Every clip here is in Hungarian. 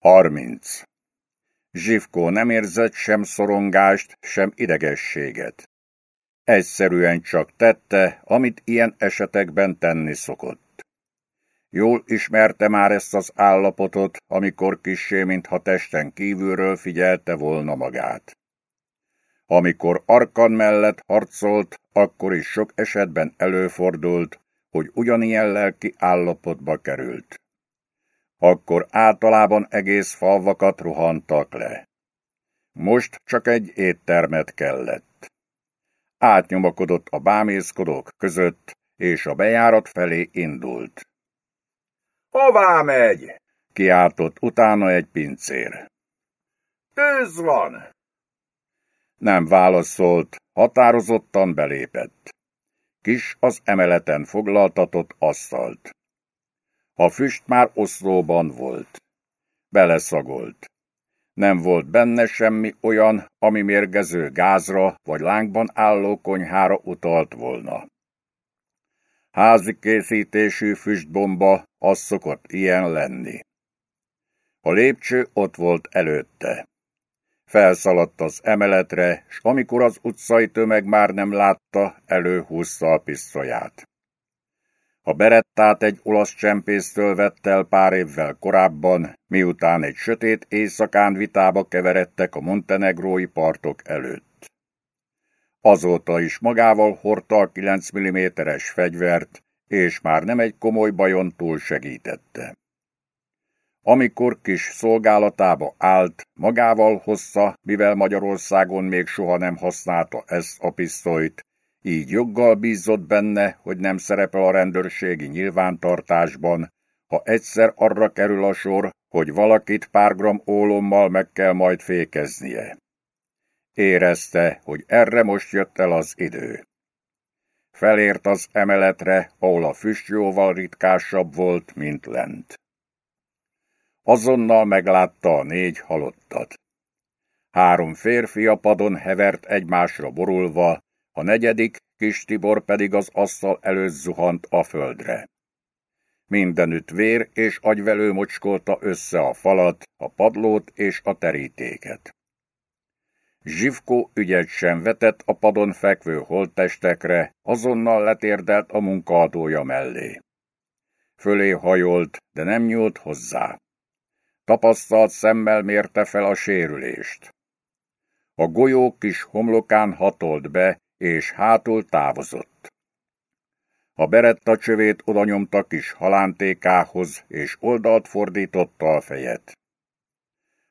30. Zsivkó nem érzett sem szorongást, sem idegességet. Egyszerűen csak tette, amit ilyen esetekben tenni szokott. Jól ismerte már ezt az állapotot, amikor kissé, mintha testen kívülről figyelte volna magát. Amikor Arkan mellett harcolt, akkor is sok esetben előfordult, hogy ugyanilyen lelki állapotba került. Akkor általában egész falvakat rohantak le. Most csak egy éttermet kellett. Átnyomakodott a bámészkodók között, és a bejárat felé indult. Hová megy? kiáltott utána egy pincér. Tűz van! Nem válaszolt, határozottan belépett. Kis az emeleten foglaltatott asztalt. A füst már oszlóban volt. Beleszagolt. Nem volt benne semmi olyan, ami mérgező gázra vagy lángban álló konyhára utalt volna. Házi készítésű füstbomba az szokott ilyen lenni. A lépcső ott volt előtte. Felszaladt az emeletre, s amikor az utcai tömeg már nem látta, előhúzta a pisztolyát. A berettát egy olasz csempésztől vett el pár évvel korábban, miután egy sötét éjszakán vitába keveredtek a montenegrói partok előtt. Azóta is magával hordta a 9 mm-es fegyvert, és már nem egy komoly bajon túl segítette. Amikor kis szolgálatába állt, magával hozza, mivel Magyarországon még soha nem használta ezt a pisztolyt, így joggal bízott benne, hogy nem szerepel a rendőrségi nyilvántartásban, ha egyszer arra kerül a sor, hogy valakit pár gram ólommal meg kell majd fékeznie. Érezte, hogy erre most jött el az idő. Felért az emeletre, ahol a füst jóval ritkásabb volt, mint lent. Azonnal meglátta a négy halottat. Három férfi a padon hevert egymásra borulva, a negyedik, kis Tibor pedig az asztal előtt zuhant a földre. Mindenütt vér és agyvelő mocskolta össze a falat, a padlót és a terítéket. Zsivkó ügyet sem vetett a padon fekvő holttestekre, azonnal letérdelt a munkaadója mellé. Fölé hajolt, de nem nyúlt hozzá. Tapasztalt szemmel mérte fel a sérülést. A golyó kis homlokán hatolt be, és hátul távozott. A beretta csövét oda nyomta kis halántékához, és oldalt fordította a fejet.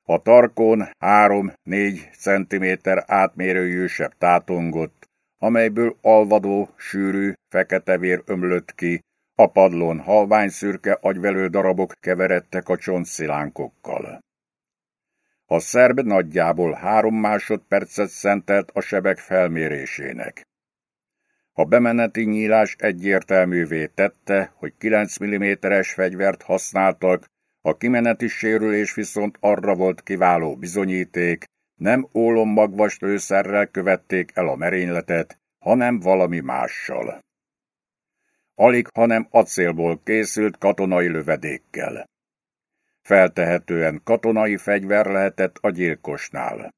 A tarkón három-négy centiméter átmérőjű sebb tátongott, amelyből alvadó, sűrű, fekete vér ömlött ki, a padlón halvány szürke agyvelő darabok keveredtek a csontszilánkokkal. A szerb nagyjából három másodpercet szentelt a sebek felmérésének. A bemeneti nyílás egyértelművé tette, hogy 9 mm-es fegyvert használtak, a kimeneti sérülés viszont arra volt kiváló bizonyíték, nem ólommagvas lőszerrel követték el a merényletet, hanem valami mással. Alig, hanem acélból készült katonai lövedékkel. Feltehetően katonai fegyver lehetett a gyilkosnál.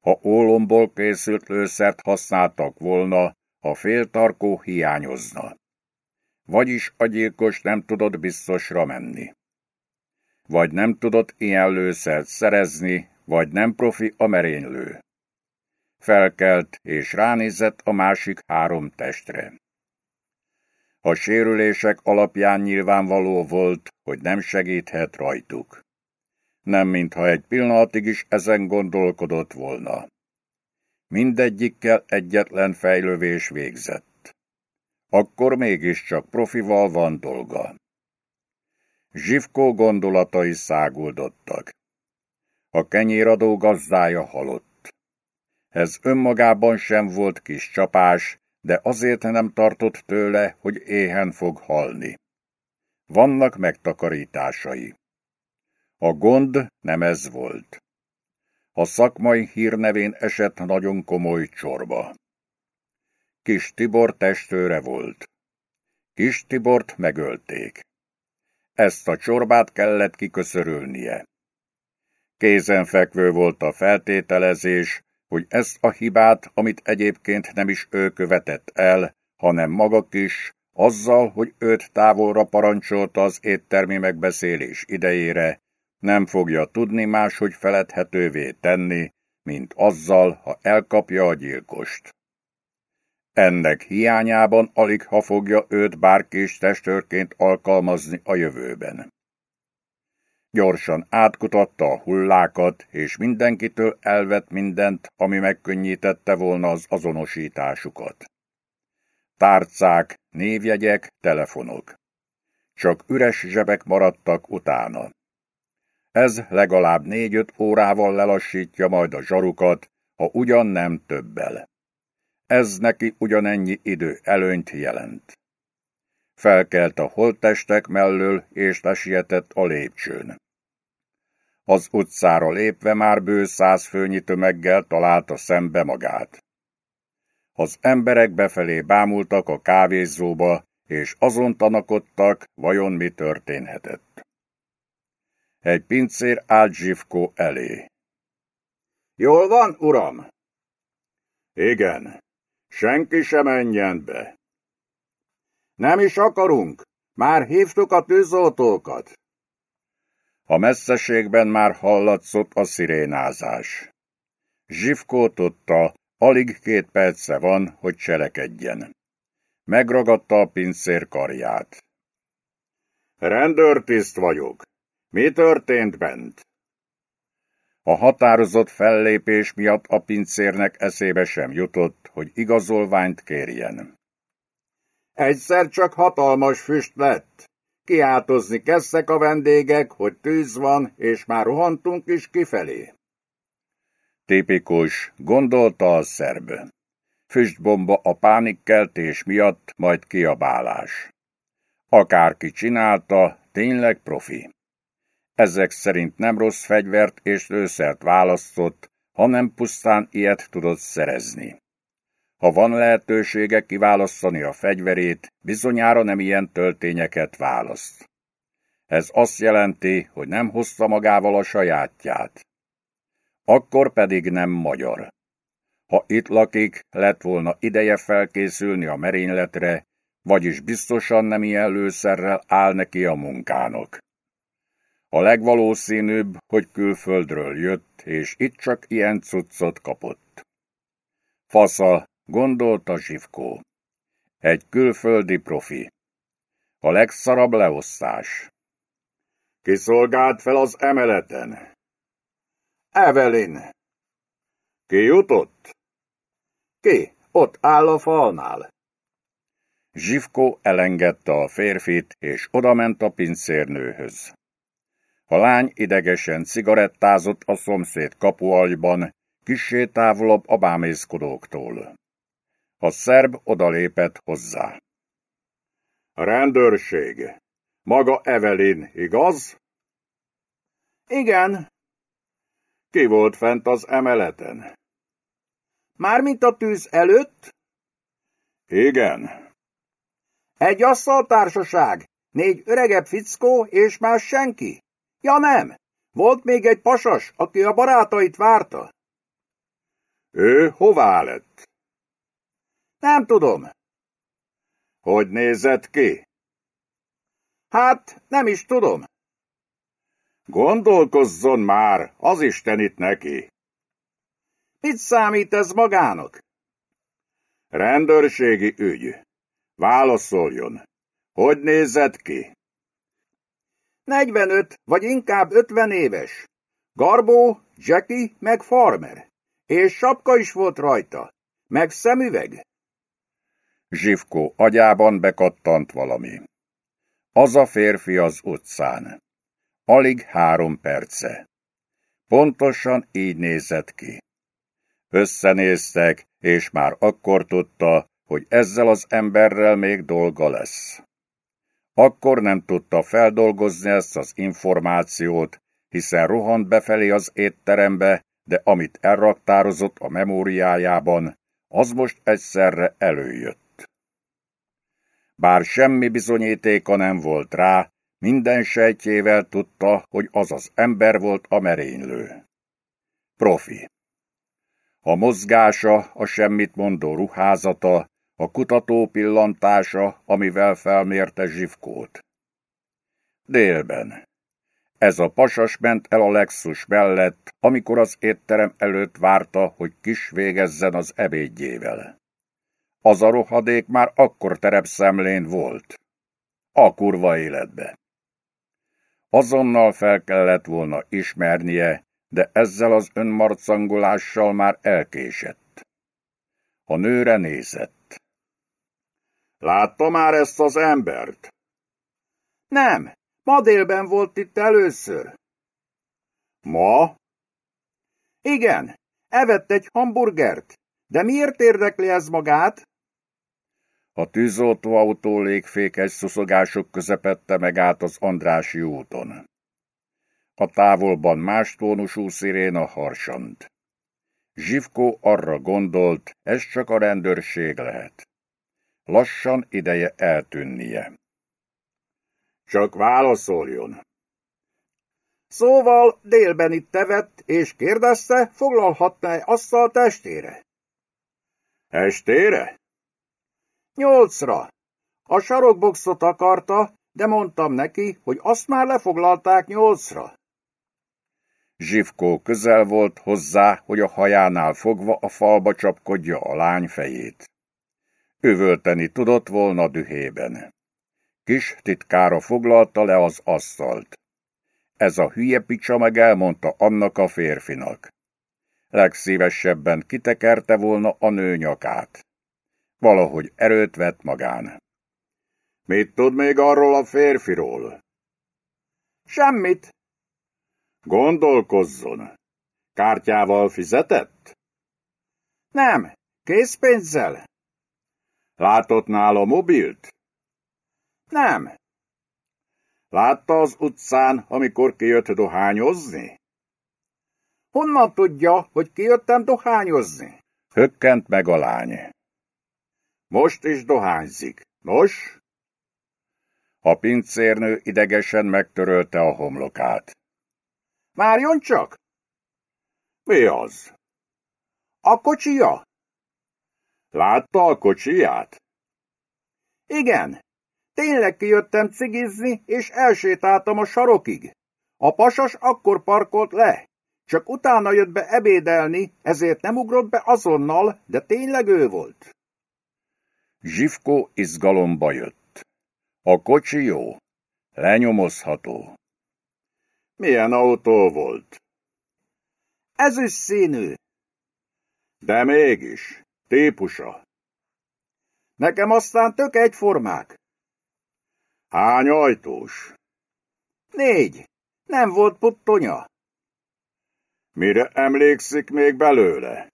Ha ólomból készült lőszert használtak volna, a féltarkó hiányozna. Vagyis a gyilkos nem tudott biztosra menni. Vagy nem tudott ilyen lőszert szerezni, vagy nem profi a merénylő. Felkelt és ránézett a másik három testre. A sérülések alapján nyilvánvaló volt, hogy nem segíthet rajtuk. Nem mintha egy pillanatig is ezen gondolkodott volna. Mindegyikkel egyetlen fejlővés végzett. Akkor mégiscsak profival van dolga. Zsivkó gondolatai száguldottak. A kenyéradó gazdája halott. Ez önmagában sem volt kis csapás, de azért nem tartott tőle, hogy éhen fog halni. Vannak megtakarításai. A gond nem ez volt. A szakmai hírnevén esett nagyon komoly csorba. Kis Tibor testőre volt. Kis Tibort megölték. Ezt a csorbát kellett kiköszörülnie. Kézenfekvő volt a feltételezés, hogy ezt a hibát, amit egyébként nem is ő követett el, hanem maga is, azzal, hogy őt távolra parancsolta az éttermi megbeszélés idejére, nem fogja tudni máshogy feledhetővé tenni, mint azzal, ha elkapja a gyilkost. Ennek hiányában alig ha fogja őt is testőrként alkalmazni a jövőben. Gyorsan átkutatta a hullákat, és mindenkitől elvett mindent, ami megkönnyítette volna az azonosításukat. Tárcák, névjegyek, telefonok. Csak üres zsebek maradtak utána. Ez legalább négy-öt órával lelassítja majd a zsarukat, ha ugyan nem többel. Ez neki ugyanennyi idő előnyt jelent. Felkelt a holttestek mellől, és lesietett a lépcsőn. Az utcára lépve már bő száz főnyi tömeggel találta szembe magát. Az emberek befelé bámultak a kávézóba, és azon tanakodtak, vajon mi történhetett. Egy pincér állt Zsivko elé. Jól van, uram? Igen. Senki sem menjen be. Nem is akarunk. Már hívtuk a tűzoltókat. A messzeségben már hallatszott a szirénázás. Zsivkó tudta, alig két perce van, hogy cselekedjen. Megragadta a pincér karját. Rendőrtiszt vagyok. Mi történt bent? A határozott fellépés miatt a pincérnek eszébe sem jutott, hogy igazolványt kérjen. Egyszer csak hatalmas füst lett. Kiáltozni kezdtek a vendégek, hogy tűz van, és már rohantunk is kifelé. Tipikus, gondolta a szerb. Füstbomba a pánikkeltés miatt, majd kiabálás. Akárki csinálta, tényleg profi. Ezek szerint nem rossz fegyvert és lőszert választott, hanem pusztán ilyet tudott szerezni. Ha van lehetősége kiválasztani a fegyverét, bizonyára nem ilyen töltényeket választ. Ez azt jelenti, hogy nem hozta magával a sajátját. Akkor pedig nem magyar. Ha itt lakik, lett volna ideje felkészülni a merényletre, vagyis biztosan nem ilyen lőszerrel áll neki a munkának. A legvalószínűbb, hogy külföldről jött, és itt csak ilyen cuccot kapott. Fasza, gondolta Zsivkó. Egy külföldi profi. A legszarabb leosztás. Kiszolgált fel az emeleten. Evelyn. Ki jutott? Ki? Ott áll a falnál. Zsivkó elengedte a férfit, és odament a pincérnőhöz. A lány idegesen cigarettázott a szomszéd kapualjban, kissé távolabb a bámészkodóktól. A szerb odalépett hozzá. Rendőrség. Maga Evelyn, igaz? Igen. Ki volt fent az emeleten? Mármint a tűz előtt? Igen. Egy asszaltársaság, négy öregebb fickó és más senki? Ja nem, volt még egy pasas, aki a barátait várta. Ő hová lett? Nem tudom. Hogy nézett ki? Hát, nem is tudom. Gondolkozzon már, az Isten itt neki. Mit számít ez magának? Rendőrségi ügy. Válaszoljon. Hogy nézett ki? 45 vagy inkább 50 éves. Garbó, Jackie, meg Farmer. És sapka is volt rajta. Meg szemüveg. Zsivkó agyában bekattant valami. Az a férfi az utcán. Alig három perce. Pontosan így nézett ki. Összenéztek, és már akkor tudta, hogy ezzel az emberrel még dolga lesz. Akkor nem tudta feldolgozni ezt az információt, hiszen rohant befelé az étterembe, de amit elraktározott a memóriájában, az most egyszerre előjött. Bár semmi bizonyítéka nem volt rá, Minden sejtjével tudta, hogy az az ember volt a merénylő. Profi. A mozgása, a semmit mondó ruházata, a kutató pillantása, amivel felmérte Zsivkót. Délben. Ez a pasas ment el a Lexus mellett, amikor az étterem előtt várta, hogy kis végezzen az ebédjével. Az a rohadék már akkor terepszemlén volt. A kurva életbe. Azonnal fel kellett volna ismernie, de ezzel az önmarcangolással már elkésett. A nőre nézett. Látta már ezt az embert? Nem, ma délben volt itt először. Ma? Igen, evett egy hamburgert. De miért érdekli ez magát? A tűzoltóautó légfékes szuszogások közepette meg át az Andrási úton. A távolban más tónusú sziréna harsant. Zsivkó arra gondolt, ez csak a rendőrség lehet. Lassan ideje eltűnnie. Csak válaszoljon. Szóval délben itt tevett, és kérdezte, foglalhatna-e asztal testére? Estére? Nyolcra. A sarokboxot akarta, de mondtam neki, hogy azt már lefoglalták nyolcra. Zsivkó közel volt hozzá, hogy a hajánál fogva a falba csapkodja a lány fejét. Üvölteni tudott volna dühében. Kis titkára foglalta le az asztalt. Ez a hülye picsa meg elmondta annak a férfinak. Legszívesebben kitekerte volna a nő nyakát. Valahogy erőt vett magán. Mit tud még arról a férfiról? Semmit. Gondolkozzon. Kártyával fizetett? Nem, készpénzzel. Látott nála mobilt? Nem. Látta az utcán, amikor kijött dohányozni? Honnan tudja, hogy kijöttem dohányozni? Hökkent meg a lány. Most is dohányzik. Nos? A pincérnő idegesen megtörölte a homlokát. Várjon csak! Mi az? A kocsija. Látta a kocsiját? Igen. Tényleg kijöttem cigizni, és elsétáltam a sarokig. A pasas akkor parkolt le. Csak utána jött be ebédelni, ezért nem ugrott be azonnal, de tényleg ő volt. Zsivko izgalomba jött. A kocsi jó, lenyomozható. Milyen autó volt? Ezüst színű. De mégis, típusa. Nekem aztán tök egyformák. Hány ajtós? Négy. Nem volt puttonya. Mire emlékszik még belőle?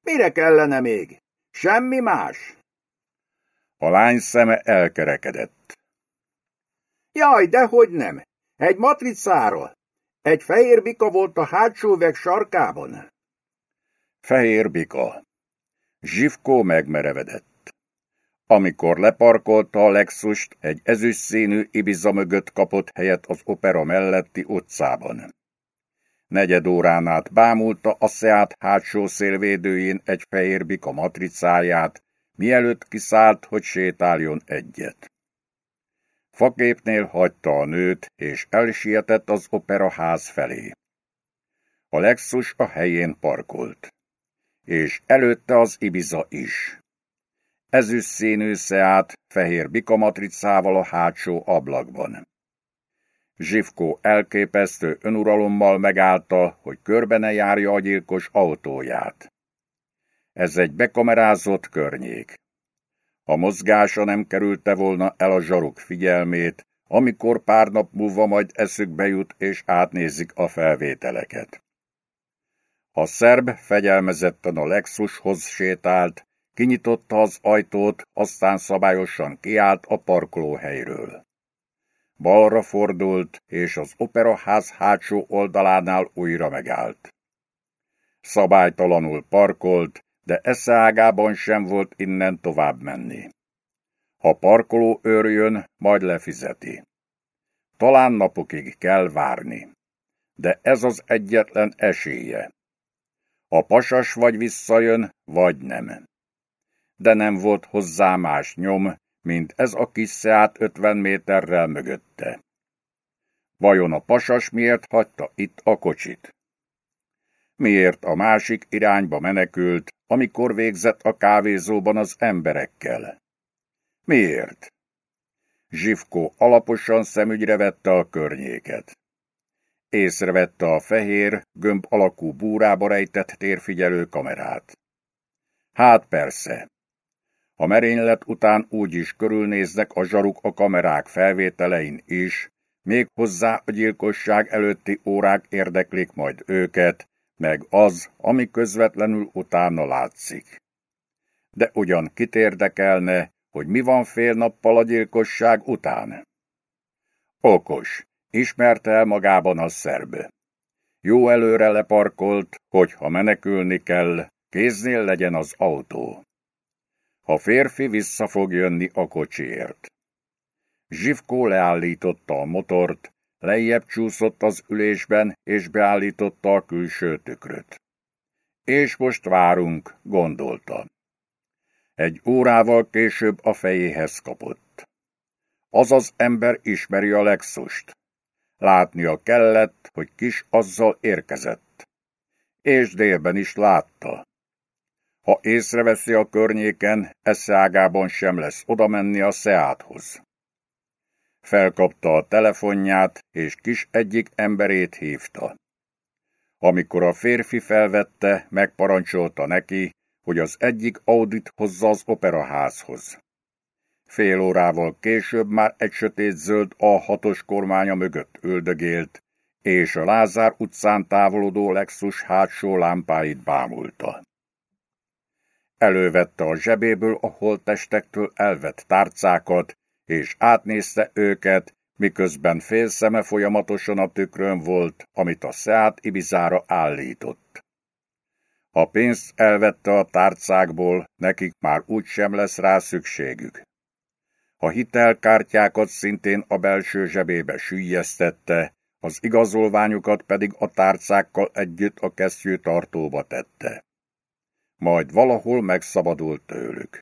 Mire kellene még? Semmi más. A lány szeme elkerekedett. Jaj, dehogy nem. Egy matricáról. Egy fehér bika volt a hátsó üveg sarkában. Fehér bika. Zsivkó megmerevedett. Amikor leparkolta a Lexust, egy ezüst színű Ibiza mögött kapott helyet az opera melletti utcában. Negyed órán át bámulta a Seat hátsó szélvédőjén egy fehér bika matricáját, mielőtt kiszállt, hogy sétáljon egyet. Faképnél hagyta a nőt, és elsietett az operaház felé. A Lexus a helyén parkolt. És előtte az Ibiza is. Ezüst színű Seat fehér bikamatricával a hátsó ablakban. Zsivkó elképesztő önuralommal megállta, hogy körbe ne járja a gyilkos autóját. Ez egy bekamerázott környék. A mozgása nem kerülte volna el a zsaruk figyelmét, amikor pár nap múlva majd eszükbe jut és átnézik a felvételeket. A szerb fegyelmezetten a Lexushoz sétált, kinyitotta az ajtót, aztán szabályosan kiállt a parkolóhelyről. Balra fordult, és az operaház hátsó oldalánál újra megállt. Szabálytalanul parkolt, de eszeágában sem volt innen tovább menni. Ha parkoló őr jön, majd lefizeti. Talán napokig kell várni. De ez az egyetlen esélye. A pasas vagy visszajön, vagy nem. De nem volt hozzá más nyom, mint ez a kis szeát ötven méterrel mögötte. Vajon a pasas miért hagyta itt a kocsit? Miért a másik irányba menekült, amikor végzett a kávézóban az emberekkel? Miért? Zsivko alaposan szemügyre vette a környéket. Észrevette a fehér, gömb alakú búrába rejtett térfigyelő kamerát. Hát persze. A merénylet után úgy is körülnéznek a zsaruk a kamerák felvételein is, még hozzá a gyilkosság előtti órák érdeklik majd őket, meg az, ami közvetlenül utána látszik. De ugyan kit érdekelne, hogy mi van fél nappal a gyilkosság után? Okos, ismerte el magában a szerb. Jó előre leparkolt, hogy ha menekülni kell, kéznél legyen az autó. A férfi vissza fog jönni a kocsiért. Zsivkó leállította a motort, lejjebb csúszott az ülésben, és beállította a külső tükröt. És most várunk, gondolta. Egy órával később a fejéhez kapott. Az az ember ismeri a Lexust. Látnia kellett, hogy kis azzal érkezett. És délben is látta. Ha észreveszi a környéken, eszeágában sem lesz oda menni a Szeáthoz. Felkapta a telefonját, és kis egyik emberét hívta. Amikor a férfi felvette, megparancsolta neki, hogy az egyik Audit hozza az operaházhoz. Fél órával később már egy sötét-zöld a hatos kormánya mögött üldögélt, és a Lázár utcán távolodó Lexus hátsó lámpáit bámulta. Elővette a zsebéből a holttestektől elvett tárcákat, és átnézte őket, miközben fél szeme folyamatosan a tükrön volt, amit a Seat Ibizára állított. Ha pénzt elvette a tárcákból, nekik már úgy sem lesz rá szükségük. A hitelkártyákat szintén a belső zsebébe sűjjesztette, az igazolványukat pedig a tárcákkal együtt a kesztyű tartóba tette majd valahol megszabadult tőlük.